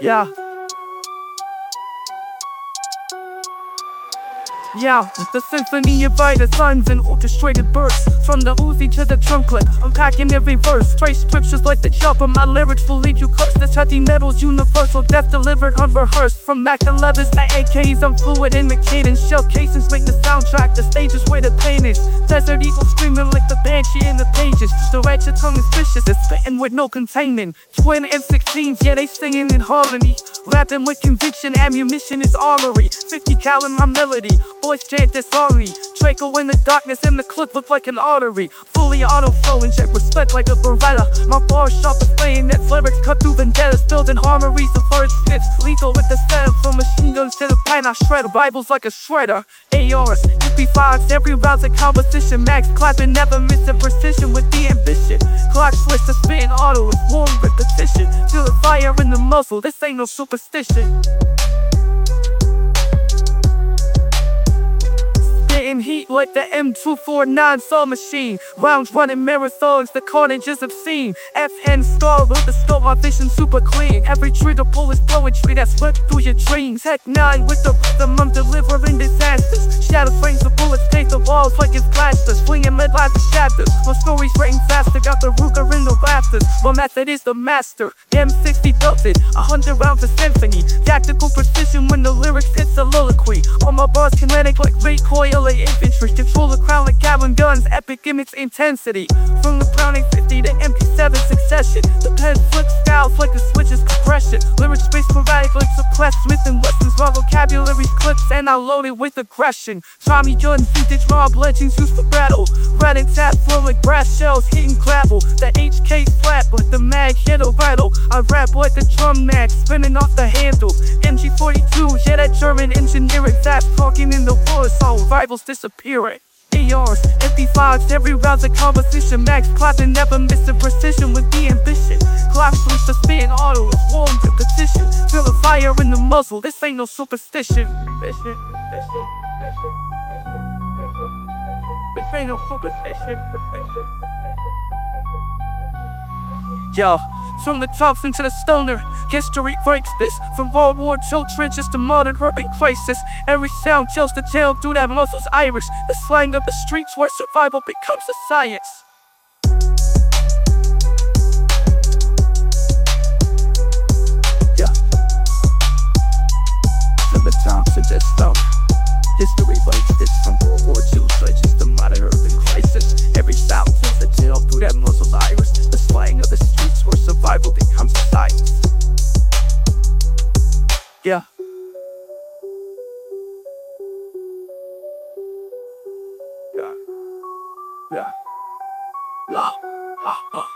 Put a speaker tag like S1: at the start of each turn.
S1: Yeah. Yeah, the symphony of vital suns and orchestrated bursts From the Uzi to the trumpet, unpacking every verse. Trace scriptures like the chopper, my lyrics will lead you curse This heavy metal's universal, death delivered unrehearsed. From Mac 11s to AKs, I'm fluid in the cadence. Shell casings make the soundtrack, the stage is where the pain is. Desert eagle screaming like the banshee in the pages. The ratchet tongue is vicious, it's spitting with no containment. Twin M16s, yeah they singing in harmony. Rapping with conviction, ammunition is armory. 50 cal in my melody, voice chant this army Draco in the darkness and the clip look like an artery. Fully auto flow jet respect like a Beretta. My bars sharp as bayonets, lyrics cut through vendettas Building harmonies of words fits. Lethal with the setup from machine guns to the pine I shred Bibles like a shredder. ARs, MP5s, every round's a composition. Max clapping, never missing precision with the ambition. Glock switch to spin auto, it's warm repetition. Feel the fire in the muzzle, this ain't no superstition like the M249 saw machine. Rounds running marathons, the carnage is obscene. FN SCAR with the scope, my vision super clean. Every trigger pull is poetry that's slipped through your dreams. Heck 9 with the rhythm, I'm delivering disasters. Shadow frames the bullets, paint the walls like it's plaster. Swinging mid life chapters. My story's written faster, got the Ruger in the rafters. My method is the master. M60 built it, a hundred rounds of symphony. Tactical precision when the lyrics hit soliloquy. All my bars kinetic like recoil of infantry. Control the crown like Gatling guns, epic in its intensity. From the Browning 50 to MP7 succession. The pen flip styles like the switch's compression. Lyrics space sporadic like suppressed Smith and Wesson's my vocabulary clips and I load it with aggression. Tommy Jordan vintage mob legends used for battle. Red and tap flow like brass shells hitting gravel. The HK flat but the mag hit a rattle. I rap like a drum mag spinning off the handle. MG42, yeah that German engineering that's talking in the woods, song. Rivals disappearing. ARs, MP5s, every round's a composition. Max clapping, never missing precision with the ambition. Glock switch to spin auto, it's warm repetition. Feel the fire in the muzzle, this ain't no superstition. Mission, mission, mission, from the Thompson to the Stoner, history breaks this. From World War II trenches to modern urban crisis, every sound chills the tale through that muscle's iris. The slang of the streets where survival becomes a science. Yeah. Yeah. La. Ha. Ha. Yeah.